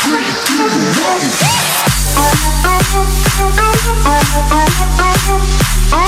Three, two, one.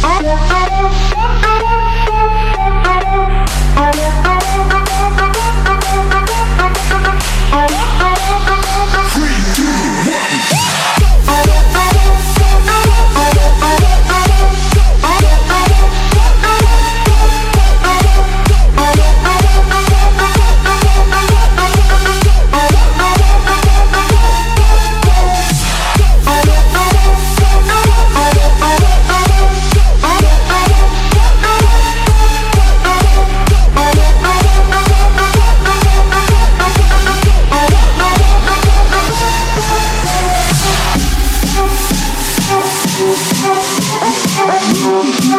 ¡Suscríbete al